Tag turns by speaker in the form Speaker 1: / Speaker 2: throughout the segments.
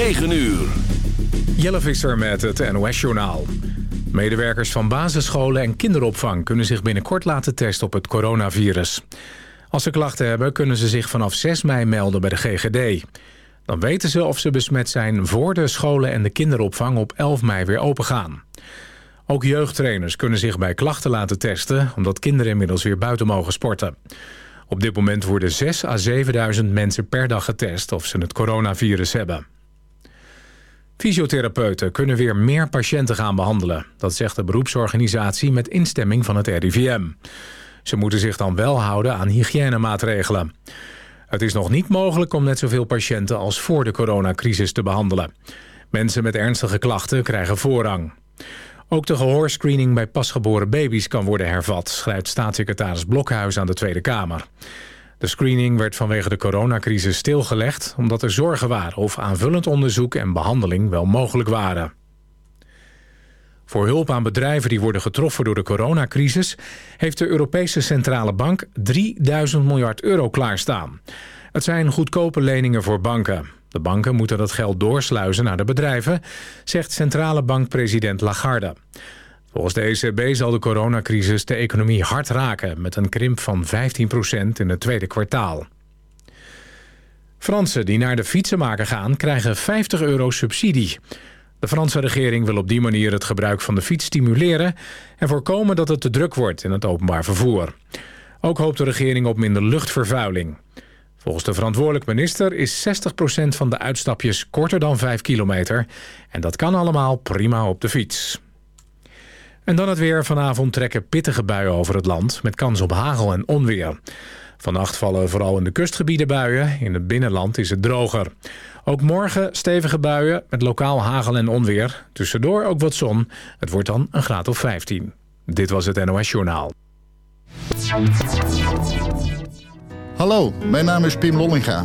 Speaker 1: 9 uur.
Speaker 2: Jelle Visser met het NOS-journaal. Medewerkers van basisscholen en kinderopvang kunnen zich binnenkort laten testen op het coronavirus. Als ze klachten hebben kunnen ze zich vanaf 6 mei melden bij de GGD. Dan weten ze of ze besmet zijn voor de scholen en de kinderopvang op 11 mei weer opengaan. Ook jeugdtrainers kunnen zich bij klachten laten testen... omdat kinderen inmiddels weer buiten mogen sporten. Op dit moment worden 6 à 7.000 mensen per dag getest of ze het coronavirus hebben. Fysiotherapeuten kunnen weer meer patiënten gaan behandelen. Dat zegt de beroepsorganisatie met instemming van het RIVM. Ze moeten zich dan wel houden aan hygiënemaatregelen. Het is nog niet mogelijk om net zoveel patiënten als voor de coronacrisis te behandelen. Mensen met ernstige klachten krijgen voorrang. Ook de gehoorscreening bij pasgeboren baby's kan worden hervat... schrijft staatssecretaris Blokhuis aan de Tweede Kamer. De screening werd vanwege de coronacrisis stilgelegd... omdat er zorgen waren of aanvullend onderzoek en behandeling wel mogelijk waren. Voor hulp aan bedrijven die worden getroffen door de coronacrisis... heeft de Europese Centrale Bank 3000 miljard euro klaarstaan. Het zijn goedkope leningen voor banken. De banken moeten dat geld doorsluizen naar de bedrijven, zegt centrale bankpresident Lagarde. Volgens de ECB zal de coronacrisis de economie hard raken... met een krimp van 15% in het tweede kwartaal. Fransen die naar de fietsenmaker gaan krijgen 50 euro subsidie. De Franse regering wil op die manier het gebruik van de fiets stimuleren... en voorkomen dat het te druk wordt in het openbaar vervoer. Ook hoopt de regering op minder luchtvervuiling. Volgens de verantwoordelijk minister is 60% van de uitstapjes korter dan 5 kilometer. En dat kan allemaal prima op de fiets. En dan het weer. Vanavond trekken pittige buien over het land... met kans op hagel en onweer. Vannacht vallen vooral in de kustgebieden buien. In het binnenland is het droger. Ook morgen stevige buien met lokaal hagel en onweer. Tussendoor ook wat zon. Het wordt dan een graad of 15. Dit was het NOS Journaal.
Speaker 3: Hallo, mijn naam is Pim Lollinga.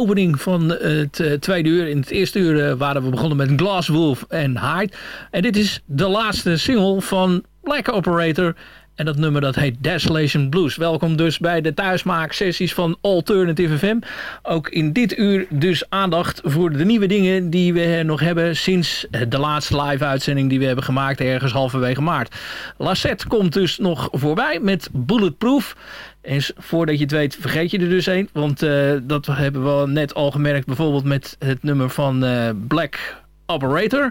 Speaker 4: Opening van het tweede uur. In het eerste uur waren we begonnen met Glasswolf en Hyde. En dit is de laatste single van Black Operator... En dat nummer dat heet Desolation Blues. Welkom dus bij de thuismaaksessies van Alternative FM. Ook in dit uur dus aandacht voor de nieuwe dingen die we nog hebben... sinds de laatste live uitzending die we hebben gemaakt ergens halverwege maart. Lassette komt dus nog voorbij met Bulletproof. En voordat je het weet vergeet je er dus een. Want uh, dat hebben we net al gemerkt bijvoorbeeld met het nummer van uh, Black Operator.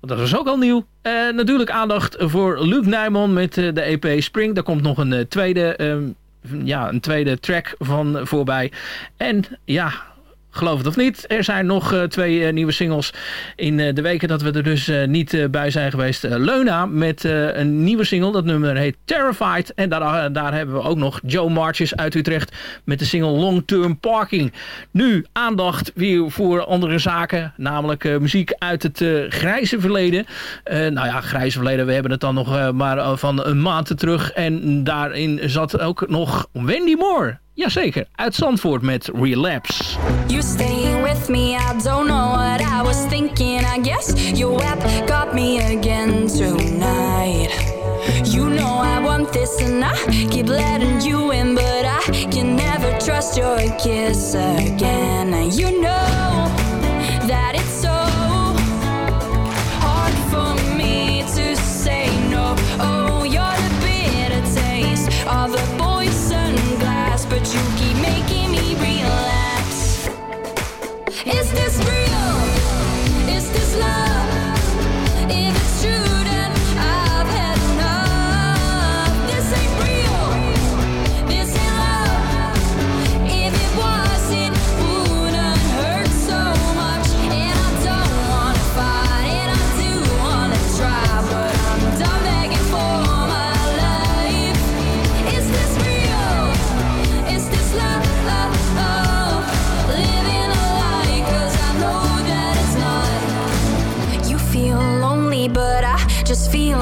Speaker 4: Dat is ook al nieuw. En natuurlijk aandacht voor Luc Nijman met eh, de EP Spring. Daar komt nog een eh, tweede, ehm, ja, een tweede track van voorbij. En ja, geloof het of niet, er zijn nog uh, twee uh, nieuwe singles in uh, de weken dat we er dus niet bij zijn geweest. Leuna met een nieuwe single, dat nummer heet Terrified. En daar, daar hebben we ook nog Joe Marches uit Utrecht met de single Long Term Parking. Nu aandacht weer voor andere zaken, namelijk muziek uit het grijze verleden. nou ja, grijze verleden, we hebben het dan nog maar van een maand terug. En daarin zat ook nog Wendy Moore. Jazeker, uit Zandvoort met Relapse. You staying with me, I don't know what I was thinking. I guess your web got me again tonight. You know I want this and I keep letting you in, but I can never trust your kiss again. You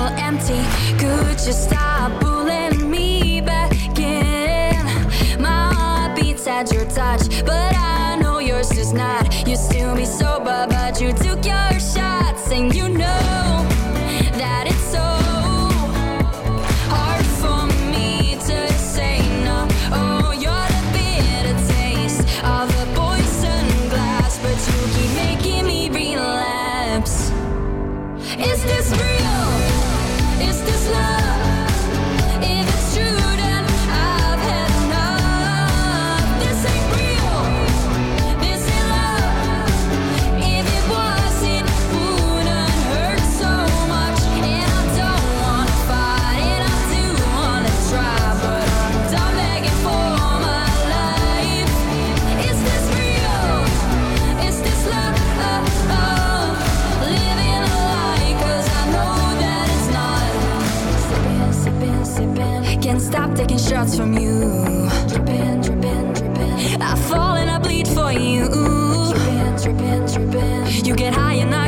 Speaker 4: feel empty. Could you stop pulling me back in? My heart beats at your touch, but I know yours is not. You still be sober, but you took your shots, and you know stop taking shots from you. Dripping, dripping, dripping. I fall and I bleed for you. Dripping, dripping, dripping. You get high and I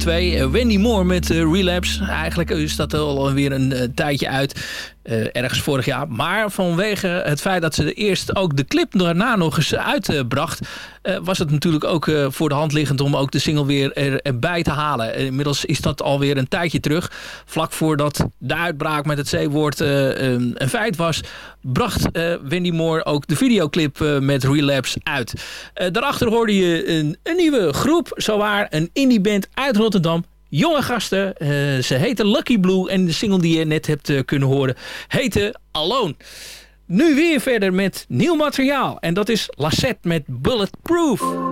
Speaker 5: twee. Wendy Moore met Relapse. Eigenlijk is dat alweer een tijdje uit. Uh, ergens vorig jaar. Maar vanwege het feit dat ze eerst ook de clip daarna nog eens uitbracht... Uh, was het natuurlijk ook uh, voor de hand liggend om ook de single weer er, erbij te halen. inmiddels is dat alweer een tijdje terug. Vlak voordat de uitbraak met het C-woord een, een, feit was... bracht Wendy Moore ook de videoclip met Relapse uit. daarachter hoorde je een, een nieuwe groep. Zowaar een indie band uit Rotterdam jonge gasten. Uh, ze heten Lucky Blue en de single die je net hebt uh, kunnen horen heette Alone. Nu weer verder met nieuw materiaal en dat is Lassette met Bulletproof.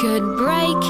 Speaker 4: Could break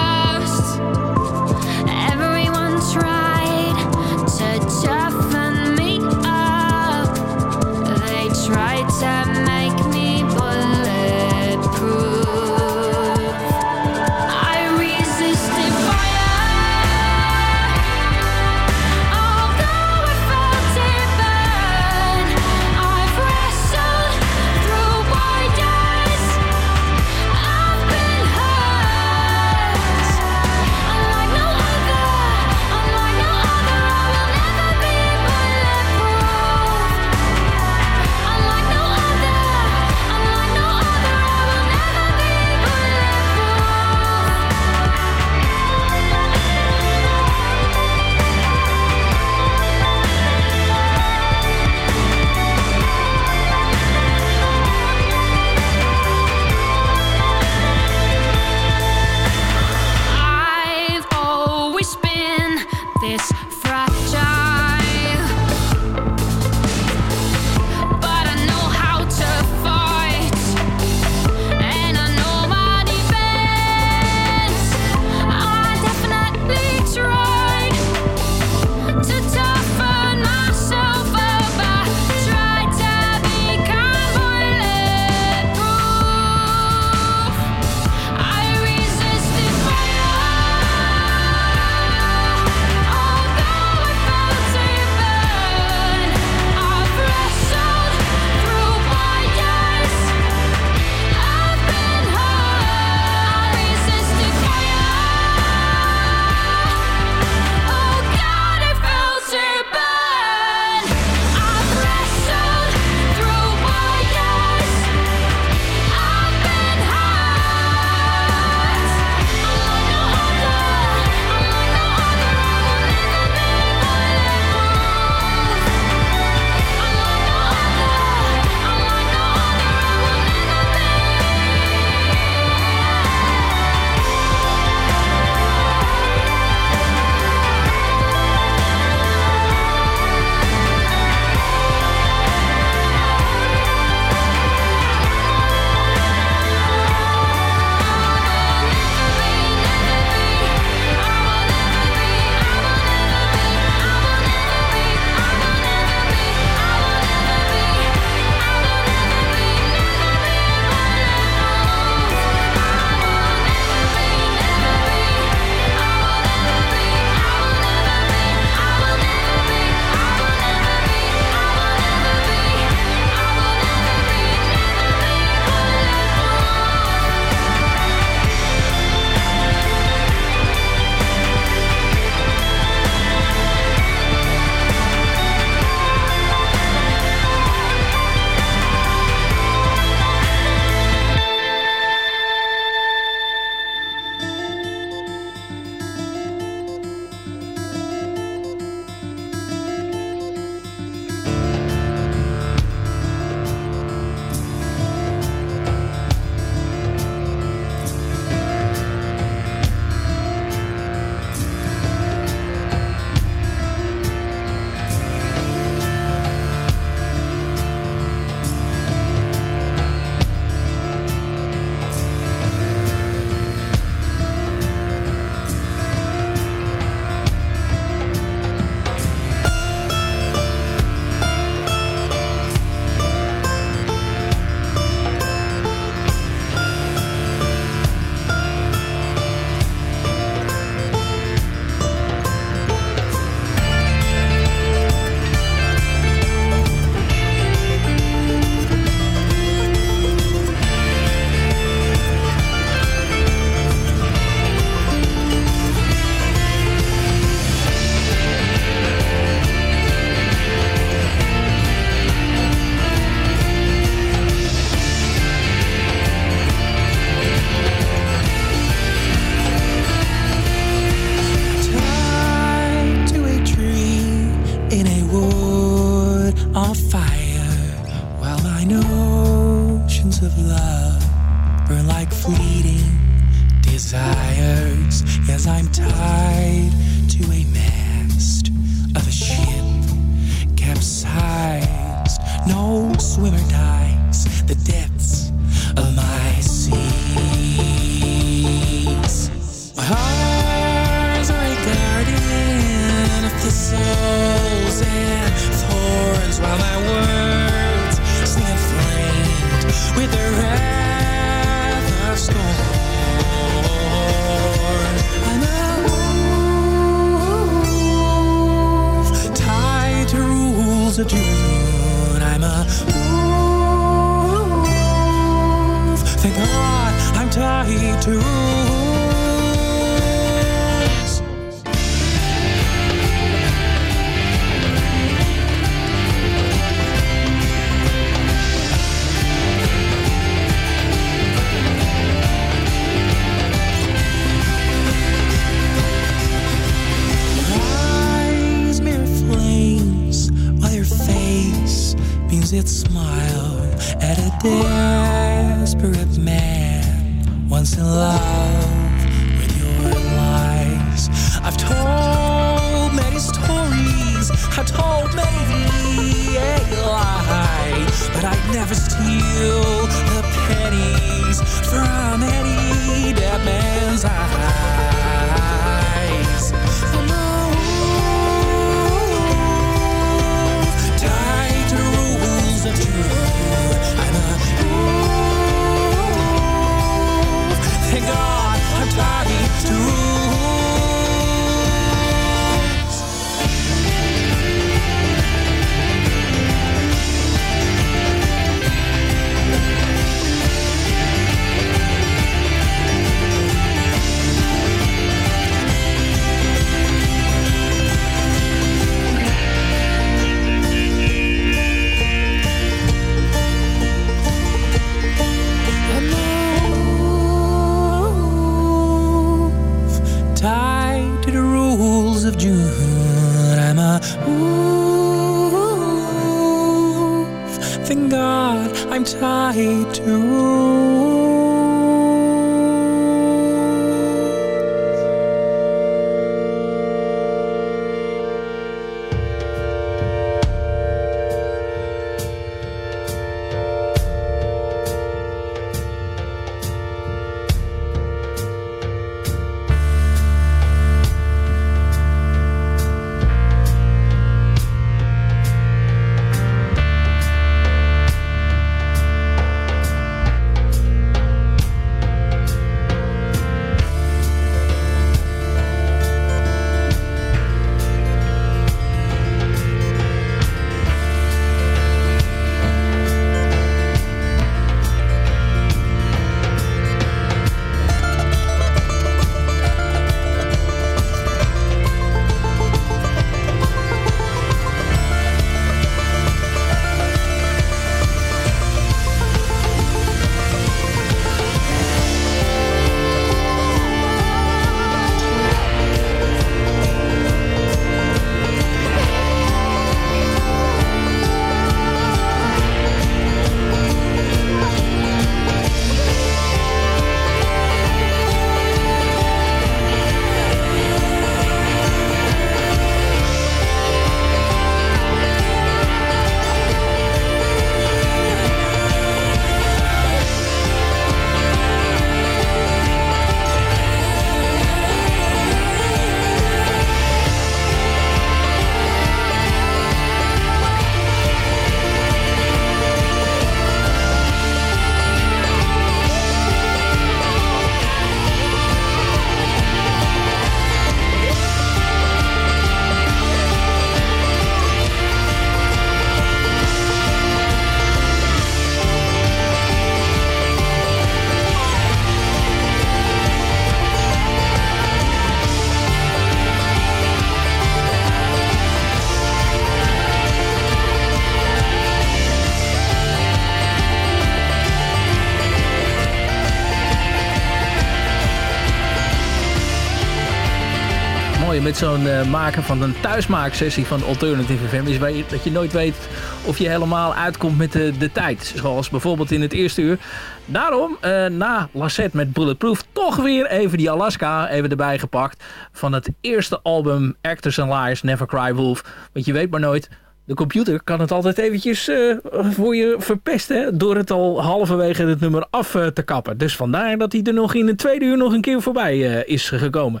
Speaker 6: maken van een thuismaaksessie van Alternative FM... is dat je nooit weet of je helemaal uitkomt met de, de tijd. Zoals bijvoorbeeld in het eerste uur. Daarom, uh, na Lassette met Bulletproof... toch weer even die Alaska even erbij gepakt... van het eerste album Actors and Liars, Never Cry Wolf. Want je weet maar nooit de computer kan het altijd eventjes uh, voor je verpesten... door het al halverwege het nummer af uh, te kappen. Dus vandaar dat hij er nog in de tweede uur nog een keer voorbij uh, is gekomen.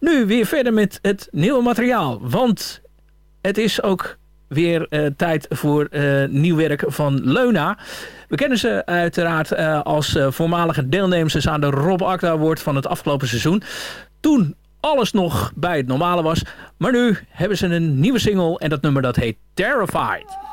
Speaker 6: Nu weer verder met het nieuwe materiaal. Want het is ook weer tijd voor nieuw werk van Leuna. We kennen ze uiteraard als voormalige deelnemers aan de Rob Acta Award van het afgelopen seizoen. Toen alles nog bij het normale was. Maar nu hebben ze een nieuwe single en dat nummer dat heet Terrified.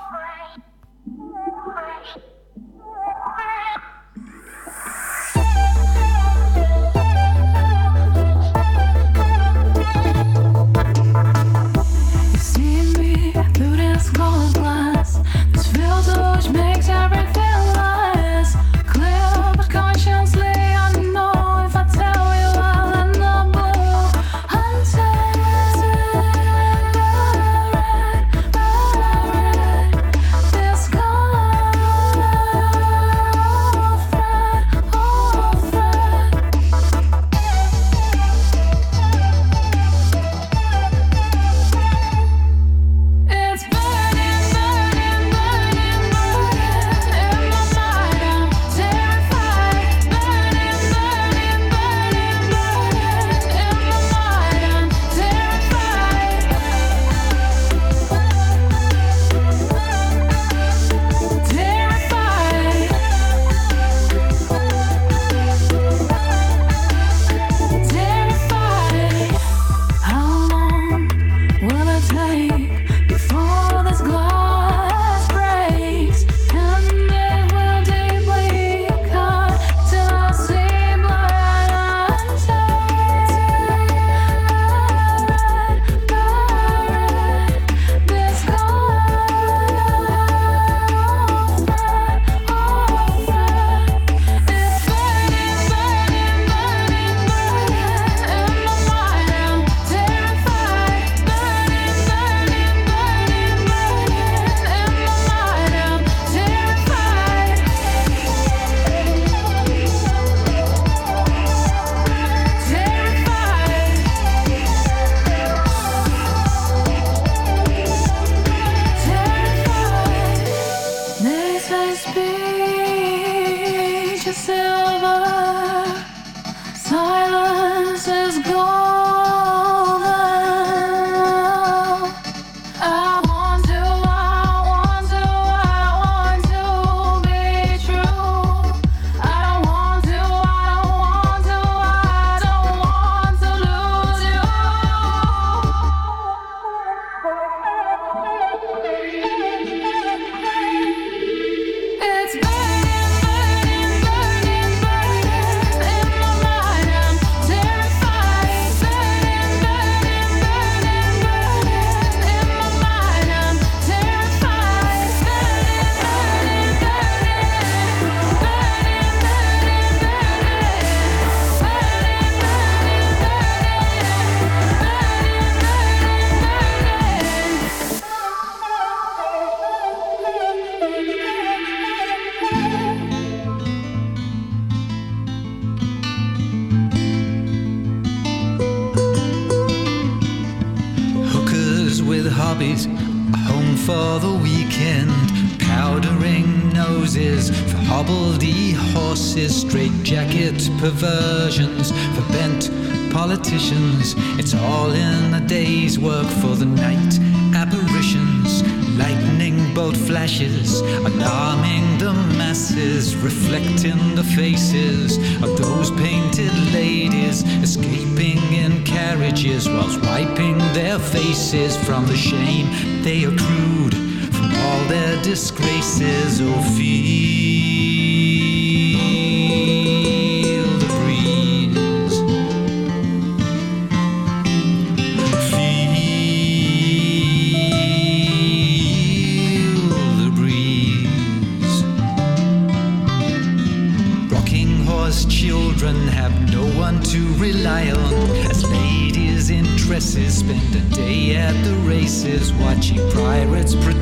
Speaker 6: perversions for bent politicians. It's
Speaker 7: all in a day's work for the night apparitions. Lightning bolt flashes, alarming the masses, reflecting the faces of those painted ladies, escaping in carriages whilst wiping their faces from the shame they accrued from all their disgraces. Oh, fear.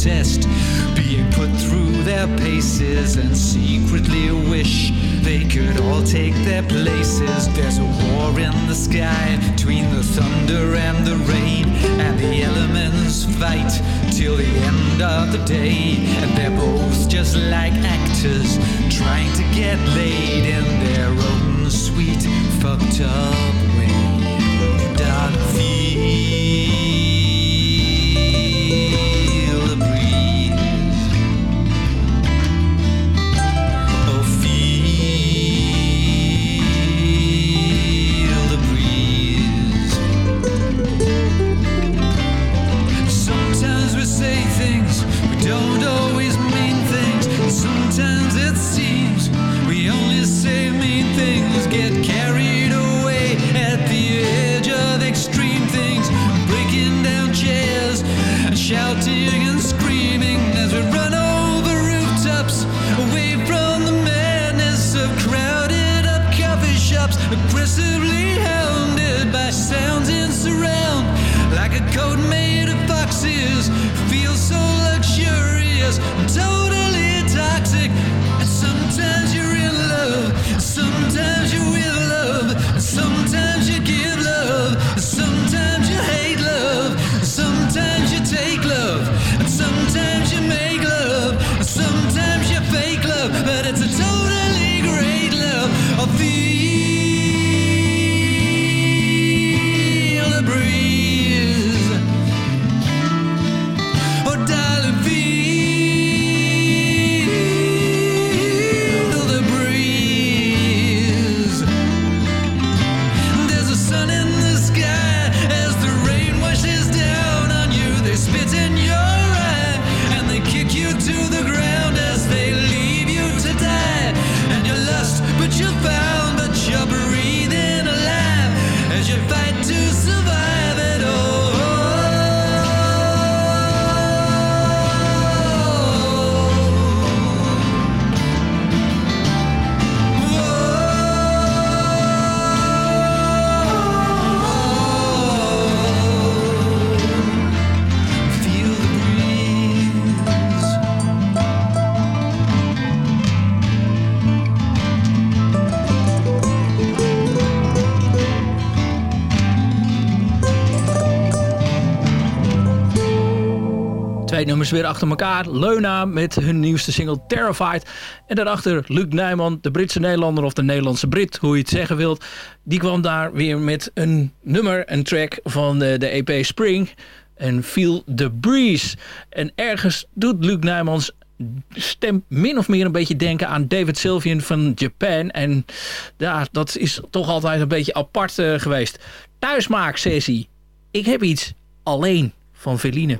Speaker 7: Protest, being put through their paces, and secretly wish they could all take their places. There's a war in the sky between the thunder and the rain, and the elements fight till the end of the day. And they're both just like actors trying to get laid in their own sweet, fucked up aggressively hounded by sounds in surround, like a coat made of foxes. Feels so luxurious, totally toxic.
Speaker 5: Nummers weer achter elkaar. Leuna met hun nieuwste single Terrified. En daarachter Luc Nijman, de Britse Nederlander of de Nederlandse Brit, hoe je het zeggen wilt. Die kwam daar weer met een nummer, een track van de, de EP Spring. En Feel the Breeze. En ergens doet Luc Nijmans stem min of meer een beetje denken aan David Sylvian van Japan. En ja, dat is toch altijd een beetje apart eh, geweest. Thuismaaksessie. Ik heb iets alleen van Veline.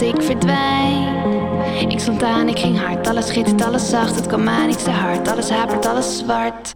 Speaker 4: ik verdwijn. Ik stond aan, ik ging hard, alles schittert, alles zacht. Het kan aan, niks te hard, alles hapert, alles zwart.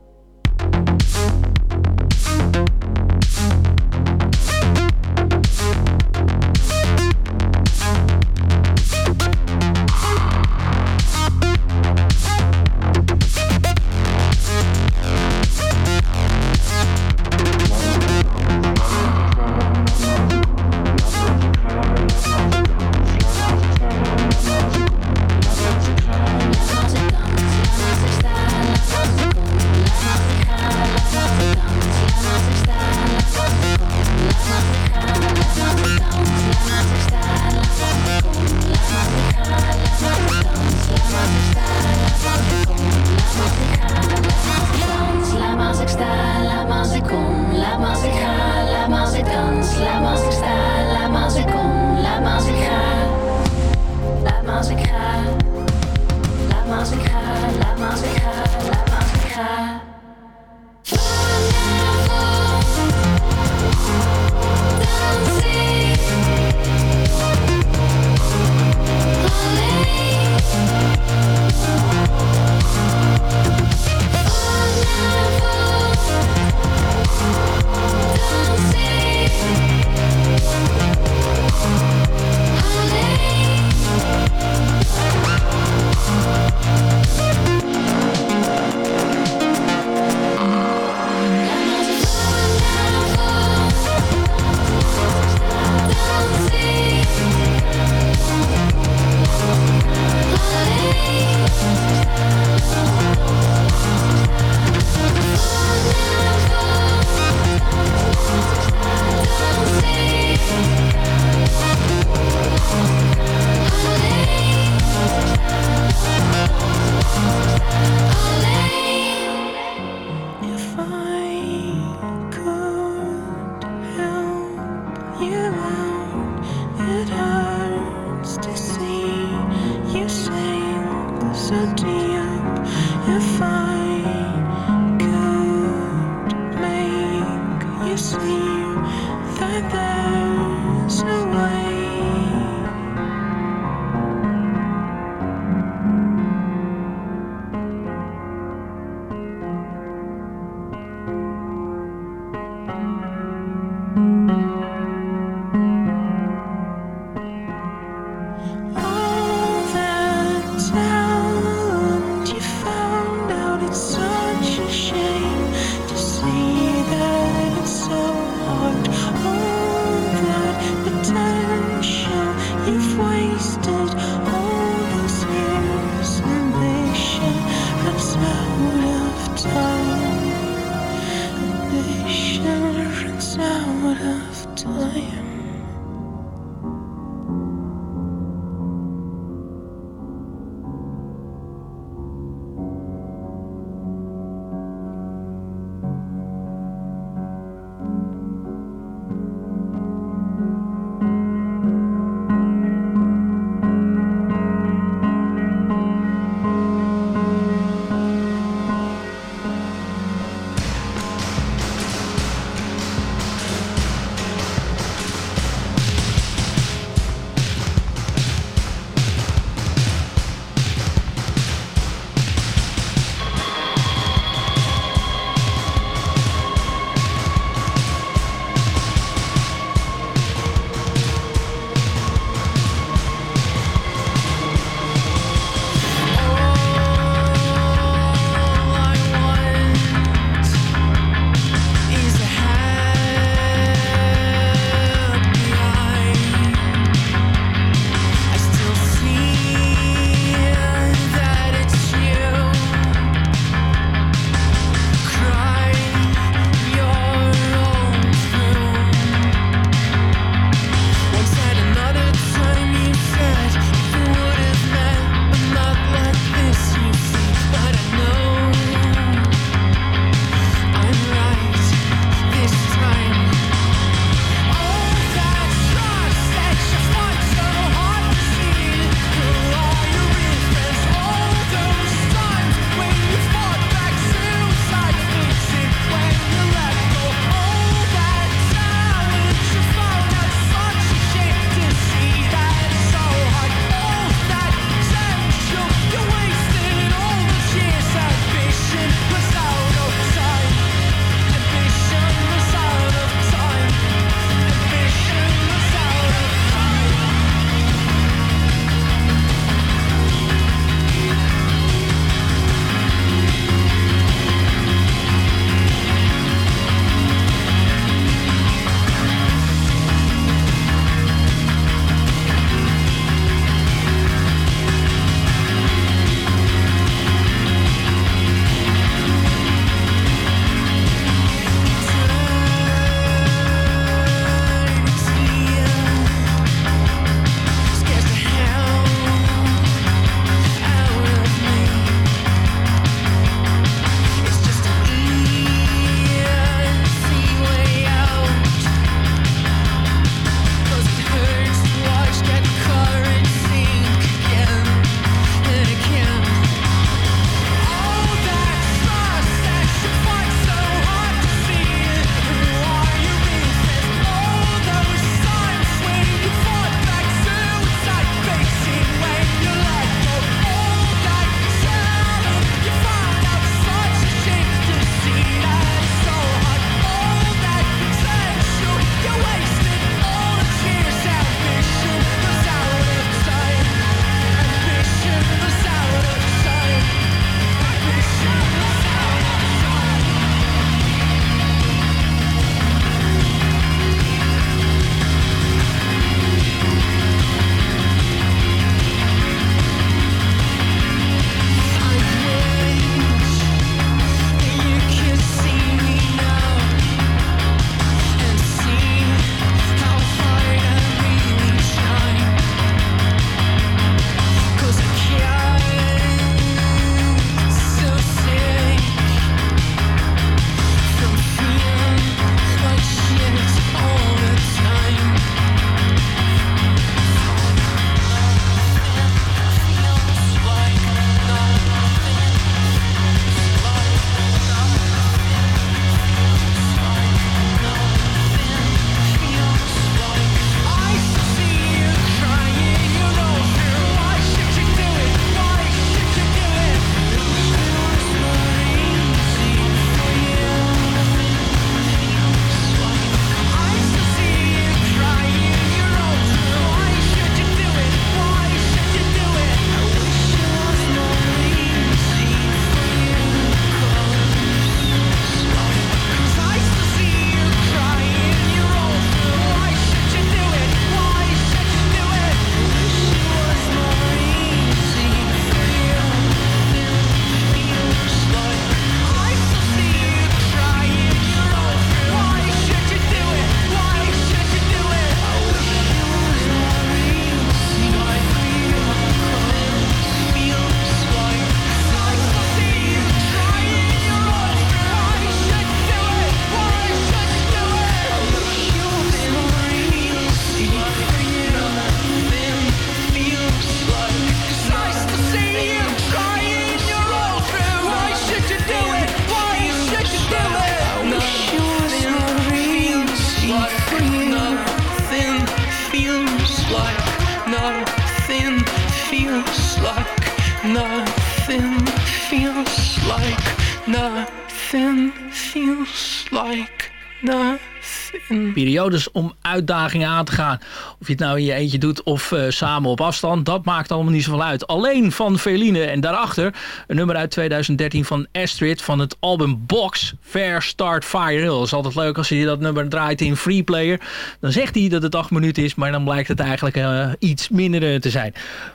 Speaker 5: Uitdagingen aan te gaan. Of je het nou in je eentje doet of uh, samen op afstand, dat maakt allemaal niet zoveel uit. Alleen van Feline en daarachter een nummer uit 2013 van Astrid van het album Box, Fair Start Fire Hill. Dat is altijd leuk als je dat nummer draait in Freeplayer. Dan zegt hij dat het 8 minuten is, maar dan blijkt het eigenlijk uh, iets minder te zijn.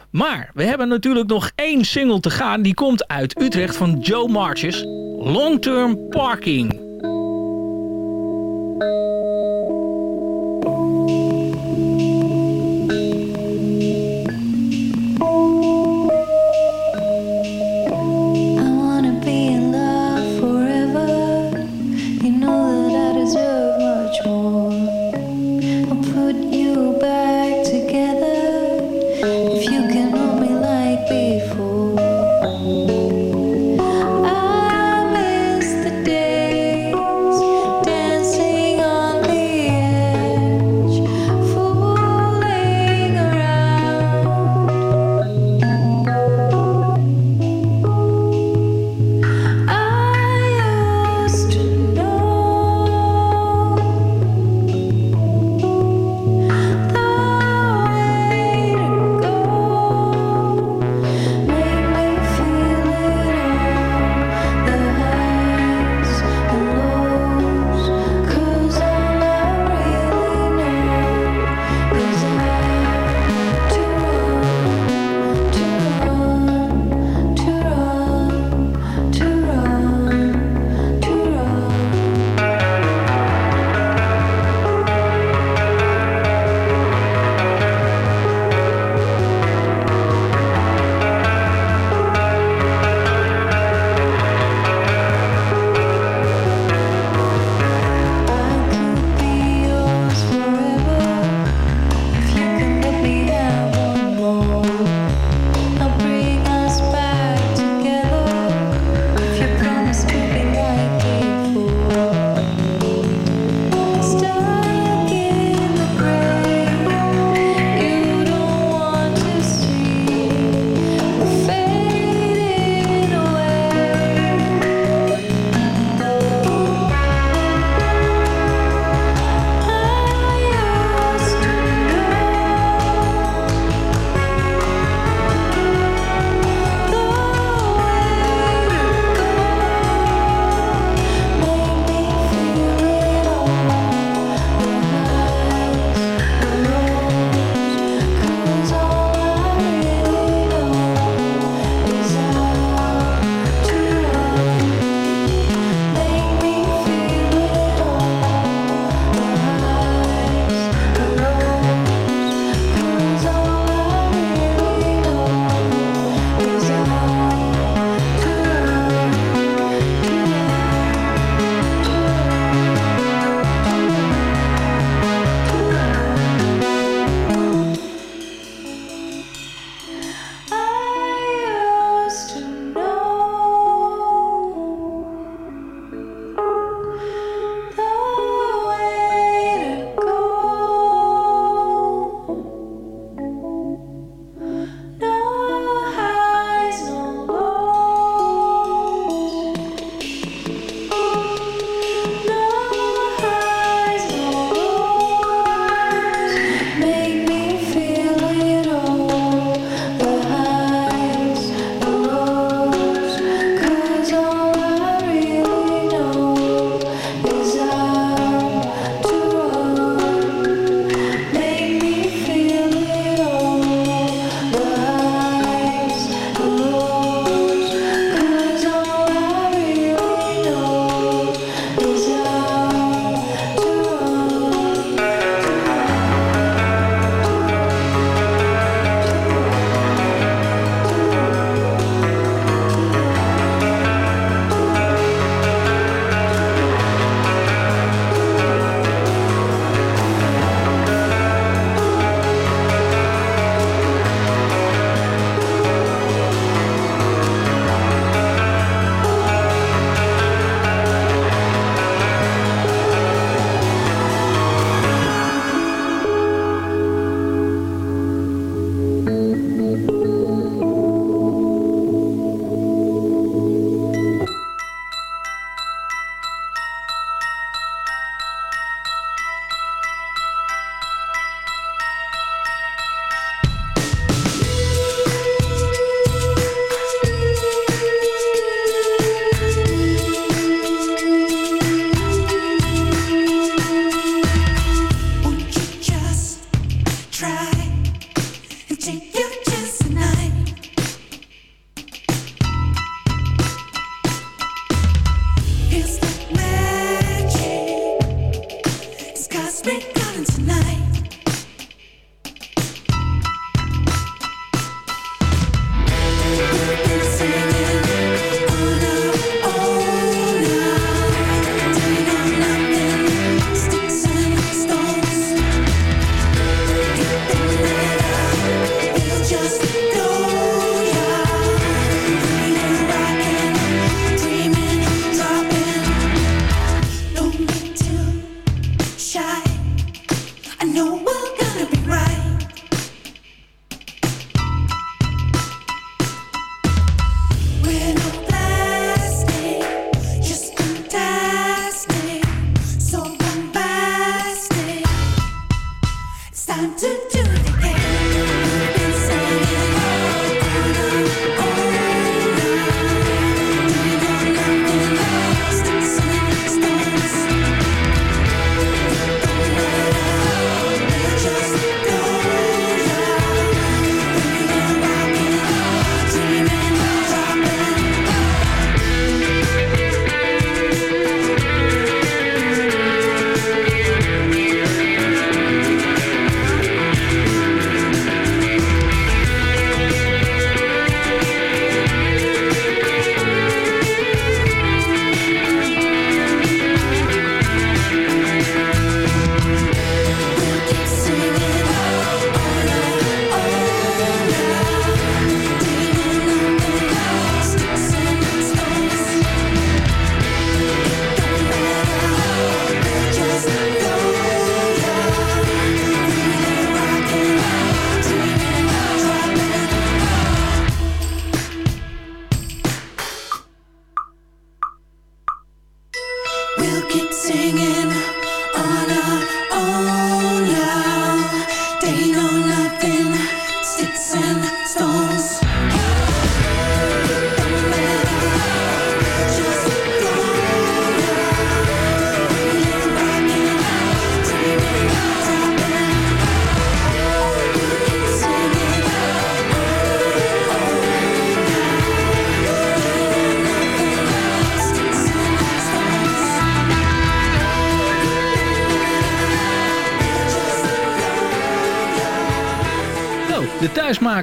Speaker 5: Maar we hebben natuurlijk nog één single te gaan. Die komt uit Utrecht van Joe Marches. Long Term Parking.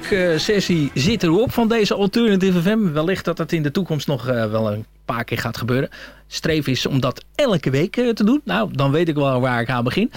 Speaker 5: Thuismaaksessie zit erop van deze Alternative FM. Wellicht dat het in de toekomst nog eh, wel een paar keer gaat gebeuren. Streef is om dat elke week eh, te doen. Nou, dan weet ik wel waar ik aan begin.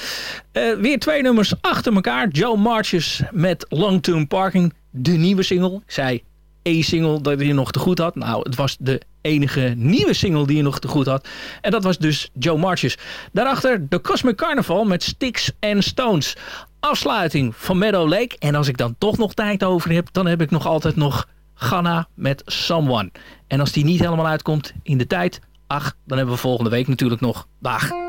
Speaker 5: Eh, weer twee nummers achter elkaar. Joe Marches met Long Term Parking. De nieuwe single. Ik zei één single dat je nog te goed had. Nou, het was de enige nieuwe single die je nog te goed had. En dat was dus Joe Marches. Daarachter The Cosmic Carnival met Sticks and Stones. Afsluiting van Meadow Lake. En als ik dan toch nog tijd over heb, dan heb ik nog altijd nog Ghana met Someone. En als die niet helemaal uitkomt in de tijd, ach, dan hebben we volgende week natuurlijk nog. Dag.